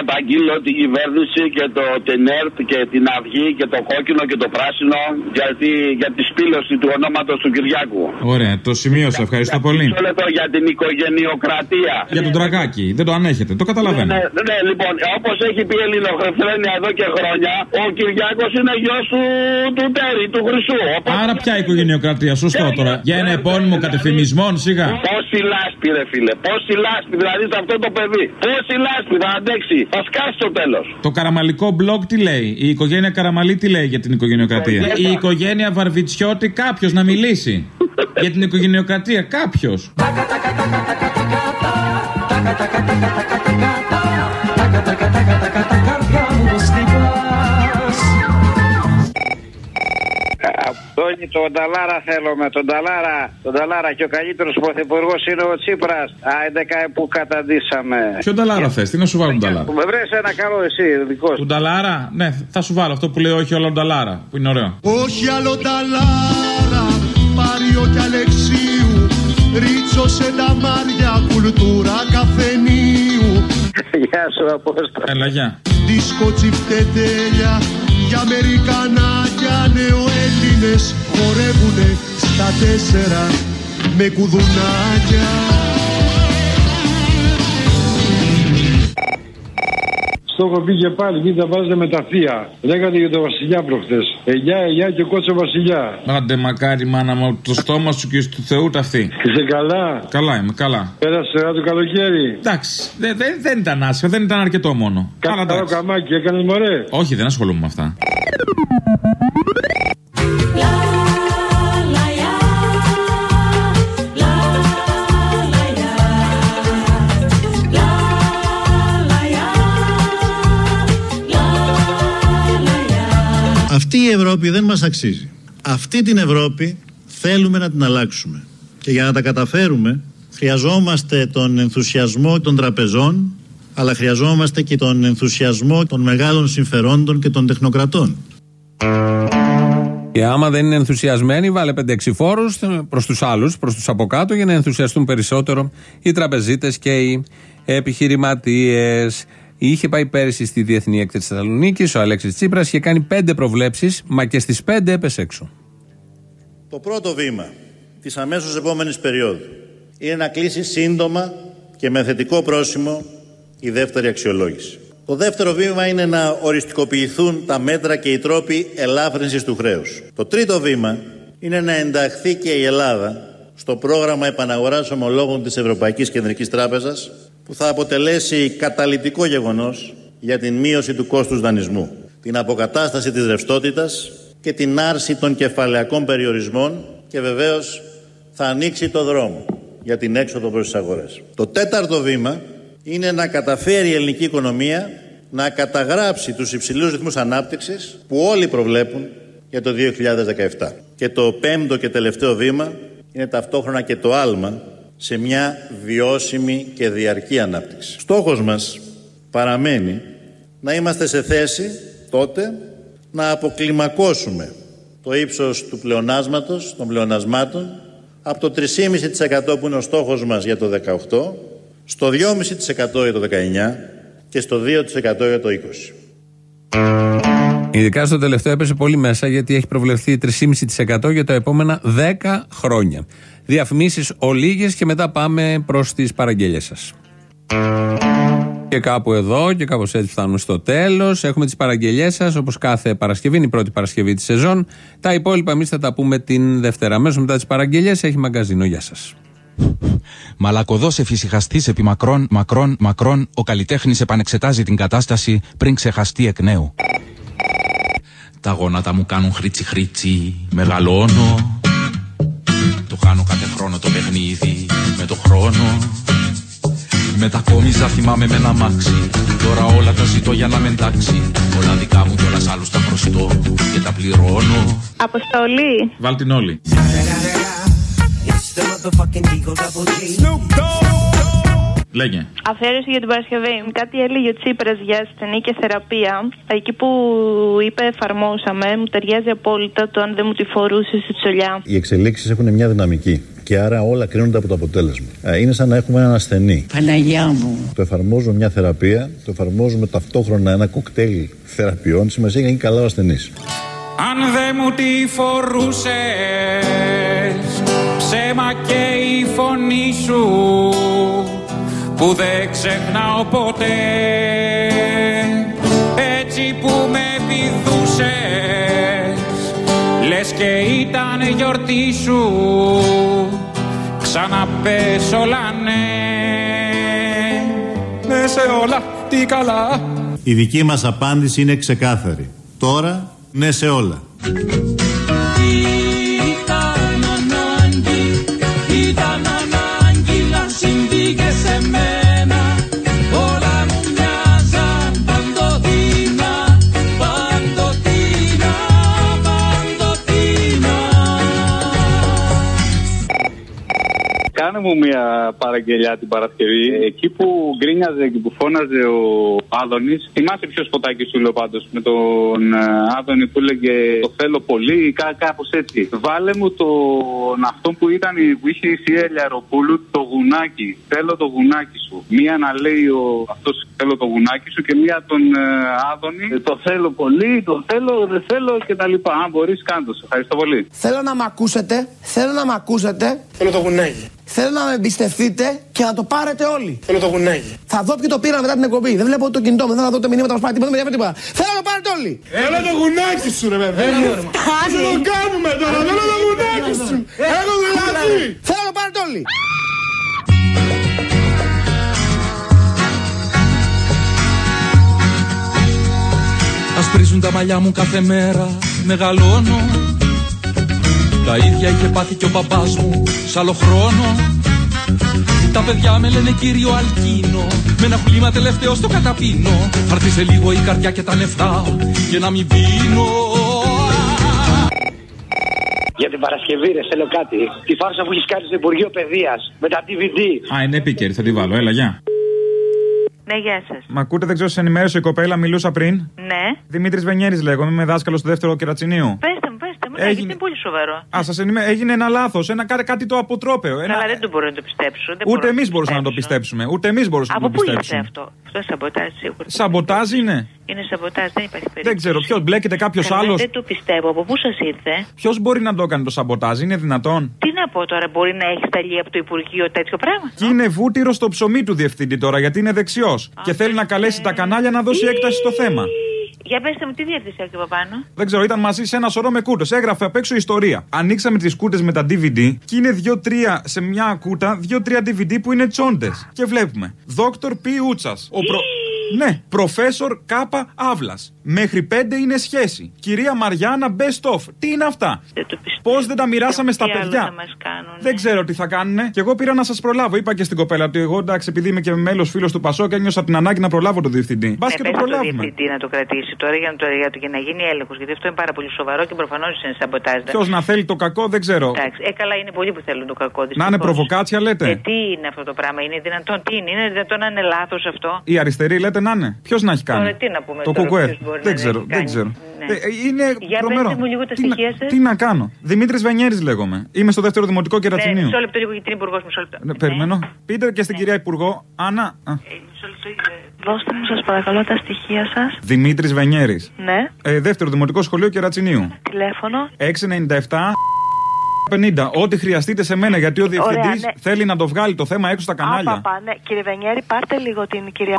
Θέλω να καταγγείλω την κυβέρνηση και το ΤΕΝΕΡΤ και την Αυγή και το κόκκινο και το πράσινο γιατί, για τη σπήλωση του ονόματος του Κυριάκου. Ωραία, το σημείωσα. Ευχαριστώ πολύ. Μισό λεπτό για την οικογενειοκρατία. Για τον τραγάκι, δεν το ανέχετε. Το καταλαβαίνω. Ναι, ναι, λοιπόν, όπως έχει πει η Ελληνοφρενία εδώ και χρόνια, ο Κυριάκος είναι γιος του, του Τέρι, του Χρυσού. Οπότε... Άρα ποια οικογενειοκρατία, σωστό τώρα. Για ένα επώνυμο κατεφημισμών, σιγά. Πόση λάσπη, ρε φίλε, πόση λάσπη δηλαδή σε αυτό το παιδί. Πόση λάσπη θα αντέξει, θα σκάσει το τέλο. Το καραμαλικό blog τι λέει. Η οικογένεια Καραμαλή τι λέει για την οικογενειοκρατία. Η οικογένεια Βαρβιτσιώτη κάποιο να μιλήσει. για την οικογενειοκρατία κάποιο. Τόνι, τον Ταλάρα θέλουμε, τον Ταλάρα. Τον Ταλάρα και ο καλύτερος πρωθυπουργός είναι ο Τσίπρας. Α, 11 που καταντήσαμε. Ποιο ταλάρα θες, τι να σου βάλουν ταλάρα. Με βρες ένα καλό εσύ, δικός σου. Τον ταλάρα, ναι, θα σου βάλω αυτό που λέει όχι όλο τον ταλάρα. Που είναι ωραίο. Όχι άλλο ταλάρα, Πάριο και Αλεξίου Ρίτσο σε τα μάρια, κουλτούρα καφενείου Γεια σου, Απόστολο. Έλα, γεια. Δίσκο τσιφτετέλια για Αμερικανάκια νεοέλληνες χορεύουνε στα τέσσερα με κουδουνάκια Στο έχω πει και πάλι, μην τα βάζετε με τα θεία. Λέγατε για τον Βασιλιά προχθές. Ελιά, ελιά και κότσο Βασιλιά. Άντε μακάρι μάνα μου, το στόμα σου και του Θεού ταυτή. Είσαι καλά; Καλά είμαι, καλά. Πέρασε τώρα το καλοκαίρι; Εντάξει, δεν δεν- δεν ήταν άσχημα, δεν ήταν αρκετό μόνο. Καλά, Αλλά καλό εντάξει. καμάκι, έκανες μωρέ. Όχι, δεν ασχολούμαι με αυτά. Αυτή η Ευρώπη δεν μας αξίζει. Αυτή την Ευρώπη θέλουμε να την αλλάξουμε. Και για να τα καταφέρουμε χρειαζόμαστε τον ενθουσιασμό των τραπεζών αλλά χρειαζόμαστε και τον ενθουσιασμό των μεγάλων συμφερόντων και των τεχνοκρατών. Και άμα δεν είναι ενθουσιασμένοι, βάλε 5-6 φόρους προς τους άλλους, προς τους από κάτω, για να ενθουσιαστούν περισσότερο οι τραπεζίτες και οι επιχειρηματίες. Είχε πάει πέρυσι στη Διεθνή Έκθεση Θεσσαλονίκης ο Αλέξης Τσίπρας είχε κάνει πέντε προβλέψεις, μα και στις πέντε έπεσε έξω. Το πρώτο βήμα της αμέσως επόμενης περίοδου είναι να κλείσει σύντομα και με θετικό πρόσημο η δεύτερη αξιολόγηση. Το δεύτερο βήμα είναι να οριστικοποιηθούν τα μέτρα και οι τρόποι ελάφρυνσης του χρέους. Το τρίτο βήμα είναι να ενταχθεί και η Ελλάδα στο πρόγραμμα επαναγοράς ομολόγων της Ευρωπαϊκής Κεντρικής Τράπεζας που θα αποτελέσει καταλυτικό γεγονός για την μείωση του κόστους δανεισμού, την αποκατάσταση της ρευστότητας και την άρση των κεφαλαιακών περιορισμών και βεβαίως θα ανοίξει το δρόμο για την έξοδο προς τις αγορές. Το τέταρτο βήμα είναι να καταφέρει η ελληνική οικονομία να καταγράψει τους υψηλούς ρυθμούς ανάπτυξης που όλοι προβλέπουν για το 2017. Και το πέμπτο και τελευταίο βήμα είναι ταυτόχρονα και το άλμα σε μια βιώσιμη και διαρκή ανάπτυξη. Στόχος μας παραμένει να είμαστε σε θέση τότε να αποκλιμακώσουμε το ύψος του πλεονάσματος, των πλεονασμάτων, από το 3,5% που είναι ο στόχος μας για το 18, στο 2,5% για το 19 και στο 2% για το 20. Ειδικά στο τελευταίο έπεσε πολύ μέσα γιατί έχει προβλεφθεί 3,5% για τα επόμενα 10 χρόνια. Διαφημίσεις ολίγες και μετά πάμε προς τις παραγγελίες σας. Και κάπου εδώ και κάπως έτσι φτάνουμε στο τέλος. Έχουμε τις παραγγελίες σας όπως κάθε Παρασκευή, είναι η πρώτη Παρασκευή της σεζόν. Τα υπόλοιπα εμείς θα τα πούμε την Δευτέρα. Αμέσως μετά τις παραγγελίες έχει μαγκαζίνο. Γεια σας. Μαλακοδό εφησυχαστής επί μακρόν, μακρόν, μακρόν, ο καλλιτέχνης επανεξετάζει την κατάσταση πριν ξεχαστεί εκ νέου. Τα γόνατα μου κάνουν χρήτσι χρήτσι, μεγαλώνω. Το χάνω κάθε χρόνο το παιχνίδι με το χρόνο. Μετακόμιζα θυμάμαι με ένα μάξι Τώρα όλα τα ζητώ για να με εντάξει Όλα δικά μου κιόλας άλλους τα χρωστώ Και τα πληρώνω Αποστολή. Βάλ την όλη. Λέγε. Αφαίρεση για την Παρασκευή. Κάτι έλεγε ο Τσίπρας για ασθενή και θεραπεία. Εκεί που είπε εφαρμόσαμε, μου ταιριάζει απόλυτα το αν δεν μου τη φορούσε στη τσολιά. Οι εξελίξεις έχουν μια δυναμική και άρα όλα κρίνονται από το αποτέλεσμα. Ε, Είναι σαν να έχουμε έναν ασθενή. Παναγιά μου. Το εφαρμόζουμε μια θεραπεία, το εφαρμόζουμε ταυτόχρονα ένα κοκτέιλ θεραπείων. Σημασία είναι καλά ο ασθενής. Αν δεν μου τη φορούσες Ψέμα και η φωνή σου Που δεν ξεχνάω ποτέ Έτσι που με πηδούσες Λες και ήταν γιορτή σου Ξαναπες όλα ναι Ναι σε όλα τι καλά Η δική μας απάντηση είναι ξεκάθαρη. Τώρα, ναι σε όλα. Κάνε μου μια παραγγελιά την Παρασκευή. Εκεί που γκρίνιαζε και που φώναζε ο Άδωνης. Θυμάσαι ποιος σποτάκι σου λέω πάντως με τον ε, Άδωνη που έλεγε Το θέλω πολύ ή κά, κάπως έτσι. Βάλε μου τον αυτό που ήταν που είχε η Σία Ελιαροπούλου το γουνάκι. Θέλω το γουνάκι σου. Μία να λέει ο αυτός θέλω το γουνάκι σου και μία τον ε, Άδωνη. ε, Το θέλω πολύ, το θέλω, δεν θέλω κτλ. Αν μπορείς, κάντος. Ευχαριστώ πολύ. Θέλω να μ' ακούσετε, θέλω να μ' ακούσετε. Θέλω το γουνάκι. Θέλω να με εμπιστευτείτε και να το πάρετε όλοι. Θέλω το γουνάκι. Θα δω ποιοι το πήραν μετά την εκπομπή. Δεν βλέπω το κινητό μου, δεν θα δω το μηνύματα μα πάει τίποτα, δεν τίποτα. Θέλω να το πάρετε όλοι. Έλα το γουνάκι σου ρε παιδί Ας το κάνουμε τώρα, θέλω το γουνάκι σου Έχω δηλαδή Θέλω να το πάρετε όλοι. Ασπρίζουν τα μαλλιά μου κάθε μέρα, μεγαλώνω Τα ίδια είχε πάθει και ο μπαμπάς μου σ' άλλο χρόνο Τα παιδιά με λένε κύριο Αλκίνο Με ένα χλήμα τελευταίο στο καταπίνω Θα έρθει σε λίγο η καρδιά και τα νεφτά Και να μην πίνω Για την Παρασκευή, ρε, θέλω κάτι. Τη φάρσα που έχεις κάνει στο Υπουργείο Παιδείας με τα DVD. Α, είναι επίκαιρη, θα τη βάλω. Έλα, γεια. Ναι, γεια σας. Μ' ακούτε, δεν ξέρω, σε ενημέρωσε η κοπέλα, μιλούσα πριν. Ναι. Δημήτρης Βενιέρης λέγομαι, είμαι δάσκαλος στο δεύτερο κερατσινίου. Πετε μου, πετε μου. Έγινε... Είναι πολύ σοβαρό. Α, σας ενημερώ. Έγινε ένα λάθος. Ένα κάτι, κάτι το αποτρόπαιο. Ένα... Καλά, δεν το μπορώ να το πιστέψω. Δεν Ούτε μπορώ να εμείς το μπορούσαμε να το πιστέψουμε. Ούτε εμείς μπορούσαμε Από να το πού ήρθε πιστέψουμε. αυτό; Αυτό σαμποτάζ σίγουρα. Σαμποτάζ είναι; Είναι σαμποτάζ, δεν υπάρχει περίπτωση. Δεν ξέρω ποιος μπλέκεται κάποιος Καλά, άλλος; Δεν το πιστεύω. Από πού σας ήρθε; Ποιος μπορεί να το έκανε το σαμποτάζ, είναι δυνατόν; Τι να πω τώρα, μπορεί να έχει σταλεί από το Υπουργείο τέτοιο πράγμα; Και είναι βούτυρο στο ψωμί του διευθυντή τώρα γιατί είναι δεξιός. Και θέλει να καλέσει τα κανάλια να δώσει έκταση στο θέμα. Για πετε μου, τι διεύθυνση έχει από πάνω. Δεν ξέρω, ήταν μαζί σε ένα σωρό με κούτε. Έγραφε απ' έξω ιστορία. Ανοίξαμε τις κούτε με τα DVD και είναι δύο-τρία σε μια κούτα, δύο-τρία DVD που είναι τσόντες. Και βλέπουμε. Δόκτωρ Π. Ούτσας. Ο προ... Ναι, προφέσορ Κάπα Αύλα. Μέχρι πέντε είναι σχέση. Κυρία Μαριάννα Best of. Τι είναι αυτά; Πώς δεν τα μοιράσαμε στα Τι άλλο παιδιά; θα μας κάνουν. Δεν ξέρω τι θα κάνουνε. Και εγώ πήρα να σας προλάβω. Είπα και στην κοπέλα ότι εγώ εντάξει, επειδή είμαι και μέλος φίλος του Πασό και ένιωσα την ανάγκη να προλάβω τον διευθυντή. Μπας Ναι, και το πες στο προλάβουμε. διευθυντή να το κρατήσει τώρα για να, το, για, το, για να γίνει έλεγχος. Γιατί αυτό είναι πάρα πολύ σοβαρό και προφανώς είναι σαμποτάζ. Ποιος να θέλει το κακό δεν ξέρω. Εντάξει, ε, καλά είναι πολλοί που θέλουν το κακό. Να είναι δυστυχώς. προβοκάτσια Ε, λέτε. τι είναι αυτό το πράγμα, είναι δυνατόν, τι είναι, είναι δυνατόν να είναι λάθος αυτό; Η αριστερή λέτε να είναι. Ποιος να έχει κάνει; Τώρα τι να πούμε το τώρα, κουκουέ. ποιος μπορεί Δεν να ξέρω, έχει δεν κάνει. ξέρω. Ναι. Ε, είναι Για τρομερό. πετε μου λίγο τα τι, να, στοιχεία σας. τι να κάνω; Δημήτρης Βενιέρης λέγομαι. Είμαι στο δεύτερο δημοτικό Ναι, κερατσινίου. μισό λεπτό λίγο γιατί είναι υπουργός, μισό λεπτό. Ναι, περιμένω. Πείτε και στην κυρία Υπουργό. Άννα. α, Δώστε μου σας παρακαλώ τα στοιχεία σας. Δημήτρης Βενιέρης. Ναι. Ε, δεύτερο δημοτικό σχολείο κερατσινίου. Τηλέφωνο. 697. 50. Ό,τι χρειαστείτε σε μένα, γιατί ο διευθυντής Ωραία, ναι. θέλει να το βγάλει το θέμα έξω στα κανάλια. Άπαπα, ναι. Κύριε Βενιέρη, πάρτε λίγο την κυρία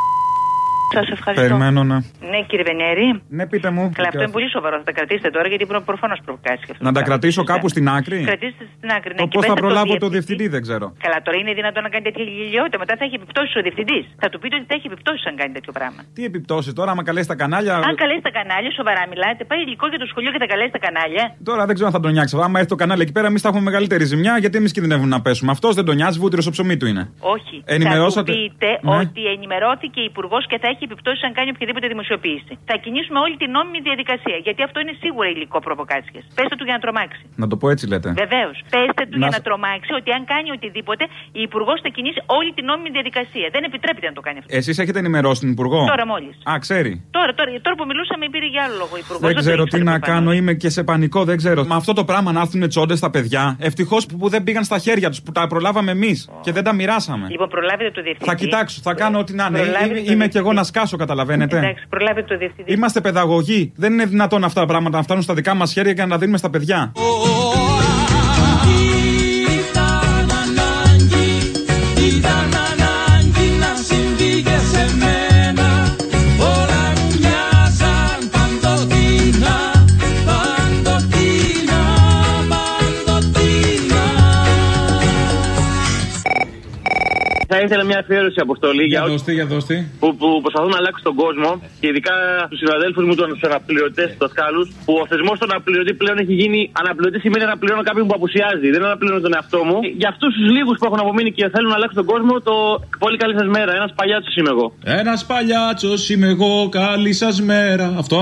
Σας ευχαριστώ. Περιμένω να. Ναι, κύριε Βενέρη. Ναι, πείτε μου. Καλά, αυτό είναι πολύ σοβαρό. Θα τα κρατήσετε τώρα γιατί προφανώς προβοκάσει. αυτό Να το τα πράγμα. κρατήσω κάπου στην άκρη; Κρατήστε στην άκρη. Ναι, Το και πώς πέστε θα το προλάβω το διευθυντή. διευθυντή δεν ξέρω. Καλά, τώρα είναι δυνατόν να κάνει τέτοια γελιότητα. Μετά θα έχει επιπτώσεις ο διευθυντής. Θα του πείτε ότι θα έχει επιπτώσεις αν κάνει τέτοιο πράγμα. Τι επιπτώσεις τώρα, άμα καλέσει τα κανάλια; Αν καλέσει τα κανάλια, σοβαρά μιλάτε, πάει υλικό για το σχολείο και θα καλέσει τα κανάλια. Τώρα δεν ξέρω αν θα τον νιάξει. Άμα έρθει το κανάλι εκεί πέρα, εμείς θα έχουμε μεγαλύτερη ζημιά γιατί εμείς κινδυνεύουμε να πέσουμε. Αυτός δεν τον νοιάζει, βούτυρος στο ψωμί του είναι. Όχι. Ενημερώσατε- Θα του πείτε Ναι. ότι ενημερώθηκε υπουργός και θα έχει επιπτώσεις αν κάνει οποιαδήποτε δημοσιοποίηση. Θα κινήσουμε όλη την νόμιμη διαδικασία. Γιατί αυτό είναι σίγουρα υλικό προβοκάτσια. Πέστε του για να τρομάξει. Να το πω έτσι λέτε. Βεβαίως. Πέστε του Να για σ- να τρομάξει ότι αν κάνει οτιδήποτε, η υπουργός θα κινήσει όλη την νόμιμη διαδικασία. Δεν επιτρέπεται να το κάνει αυτό. Εσείς έχετε ενημερώσει την Υπουργό; Τώρα μόλις. Α, ξέρει. Τώρα, τώρα, τώρα που μιλούσαμε πήρε για άλλο λόγο η υπουργός. Δεν ξέρω τι να κάνω, είμαι και σε πανικό, δεν ξέρω. Με αυτό το πράγμα να έρθουν τσόντες στα παιδιά. Ευτυχώς που, που δεν πήγαν στα χέρια τους, που τα προλάβαμε εμείς και δεν τα μοιράσαμε. Λοιπόν, προλάβετε το διευθυντή. Θα κοιτάξω, θα κάνω ό,τι να είναι. Προλάβετε Είμαι, το είμαι κι εγώ να σκάσω, καταλαβαίνετε. Εντάξει, προλάβετε το διευθυντή. Είμαστε παιδαγωγοί. Δεν είναι δυνατόν αυτά τα πράγματα να φτάνουν στα δικά μας χέρια και να τα δίνουμε στα παιδιά. Θα ήθελα μια αφιέρωση αποστολή για, Για όσους δώστη, για δώστη. που, που προσπαθούν να αλλάξουν τον κόσμο και ειδικά του συναδέλφους μου, τους αναπληρωτές, τους δασκάλους, που ο θεσμός του αναπληρωτή πλέον έχει γίνει αναπληρωτή σημαίνει να πληρώνω κάποιον που απουσιάζει. Δεν αναπληρώνω τον εαυτό μου. Για αυτούς τους λίγους που έχουν απομείνει και θέλουν να αλλάξουν τον κόσμο, το πολύ καλή σας μέρα. Ένας παλιάτσος είμαι εγώ. Ένας παλιάτσος είμαι εγώ, καλή σας μέρα. Αυτό.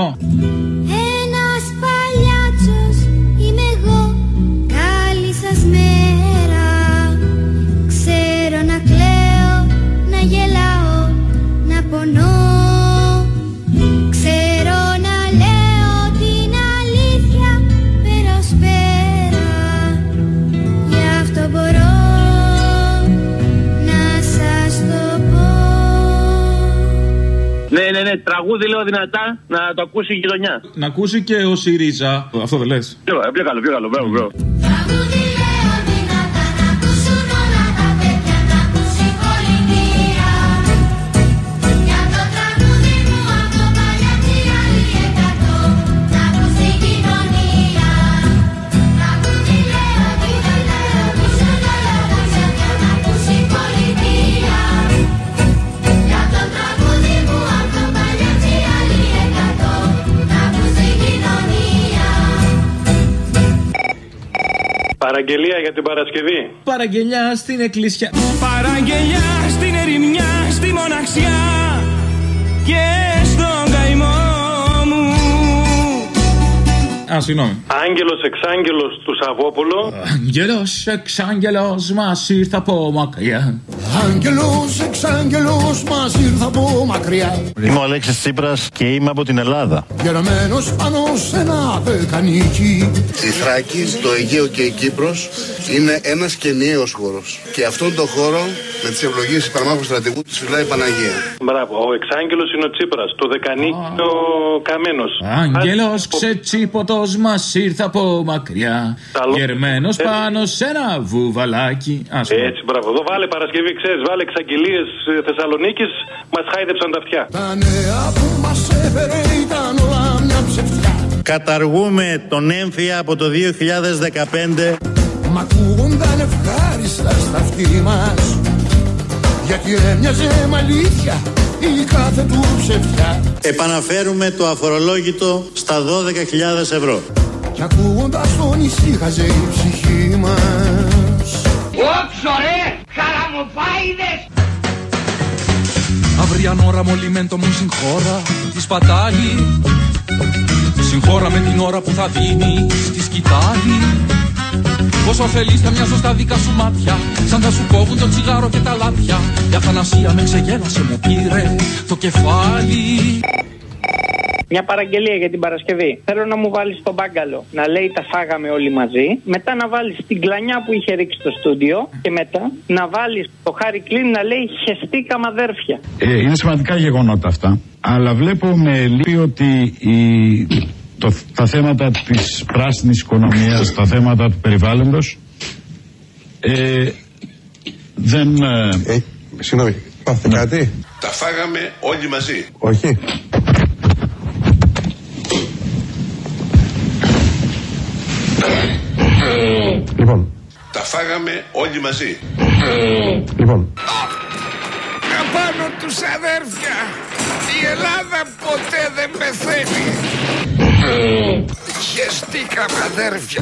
Τραγούδι λέω δυνατά να το ακούσει η γειτονιά. Να ακούσει και ο ΣΥΡΙΖΑ. Αυτό δεν λες. Πιο, πιο καλό, πιο καλό, μπράβο, μπράβο. Παραγγελία για την Παρασκευή. Παραγγελιά στην εκκλησιά. Παραγγελιά στην ερημιά, στη μοναξιά και στον καημό μου Α, συγγνώμη. Άγγελος εξάγγελος του Σαββόπουλο. Άγγελος, εξάγγελος μας ήρθε από μακριά. Άγγελος, εξάγγελος μας ήρθα από μακριά Είμαι ο Αλέξης Τσίπρας και είμαι από την Ελλάδα. Γερμένος πάνω σε ένα δεκανίκι Η Θράκη, το Αιγαίο και η Κύπρος είναι ένας και ενιαίος χώρος. Και αυτόν τον χώρο με τις ευλογίες του Παραμάχου Στρατηγού της φυλάει η Παναγία. Μπράβο. Ο εξάγγελος είναι ο Τσίπρας. Το δεκανίκι είναι ο Καμένος. Άγγελος ξετσίποτο μας ήρθε από μακριά. Καλό. Γερμένος πάνω σε ένα βουβαλάκι. Ας πούμε. Έτσι, μπράβο. Εδώ βάλε Παρασκευή, ξέρεις, βάλε εξαγγελίες Θεσσαλονίκης, μας χάιδεψαν τα αυτιά. Τα νέα που μας έφερε ήταν όλα μια ψευτιά Καταργούμε τον έμφυα από το 2015. Μ' ακούγονταν ευχάριστα στα αυτή μας Γιατί έμοιαζε με αλήθεια η κάθε του ψευτιά Επαναφέρουμε το αφορολόγητο στα 12.000 ευρώ. Κι ακούγοντας τον ησύχαζε η ψυχή μας Όψο ρε, χαραμοφάιδες. Αυριανό ραμολιμέντο μου συγχώρα τη σπατάλη. Συγχώρα με την ώρα που θα δίνει στη σκητάλη. Πόσο ωφελείς θα μοιάζω στα δικά σου μάτια Σαν θα σου κόβουν το τσιγάρο και τα λάδια. Η αθανασία με ξεγέλασε μου πήρε το κεφάλι Μια παραγγελία για την Παρασκευή. Θέλω να μου βάλεις τον μπάγκαλο να λέει τα φάγαμε όλοι μαζί. Μετά να βάλεις την κλανιά που είχε ρίξει στο στούντιο. Και μετά να βάλεις το Χάρη Κλίν να λέει χεστήκαμε αδέρφια. Ε, είναι σημαντικά γεγονότα αυτά. Αλλά βλέπω με λύπη ότι η, το, τα θέματα της πράσινης οικονομίας, τα θέματα του περιβάλλοντος ε, δεν... Ε, Συγγνώμη, πάθε κάτι; Τα φάγαμε όλοι μαζί. Όχι. Λοιπόν, Τα φάγαμε όλοι μαζί. λοιπόν. Απάνω τους αδέρφια. Η Ελλάδα ποτέ δεν πεθαίνει. Χεστήκαμε αδέρφια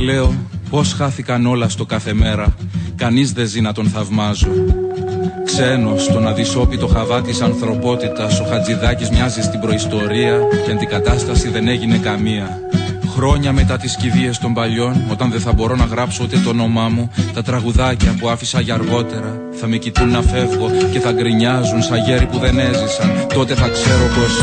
λέω πως χάθηκαν όλα στο κάθε μέρα. Κανείς δεν ζει να τον θαυμάζω. Ξένος στον αδυσόπιτο χαβά της ανθρωπότητας Ο Χατζηδάκης μοιάζει στην προϊστορία Και αντικατάσταση δεν έγινε καμία. Χρόνια μετά τις κηδείες των παλιών Όταν δεν θα μπορώ να γράψω ούτε το όνομά μου Τα τραγουδάκια που άφησα για αργότερα Θα με κοιτούν να φεύγω και θα γκρινιάζουν Σαν γέροι που δεν έζησαν. Τότε θα ξέρω πως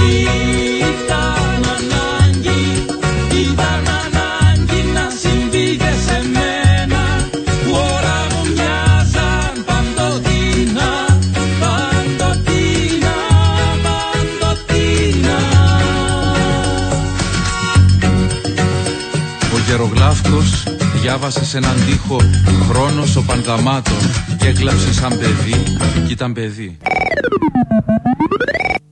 γερογλάφκος διάβασες σε έναν τοίχο χρόνος ο πανδαμάτων και έκλαψες σαν παιδί κι ήταν παιδί.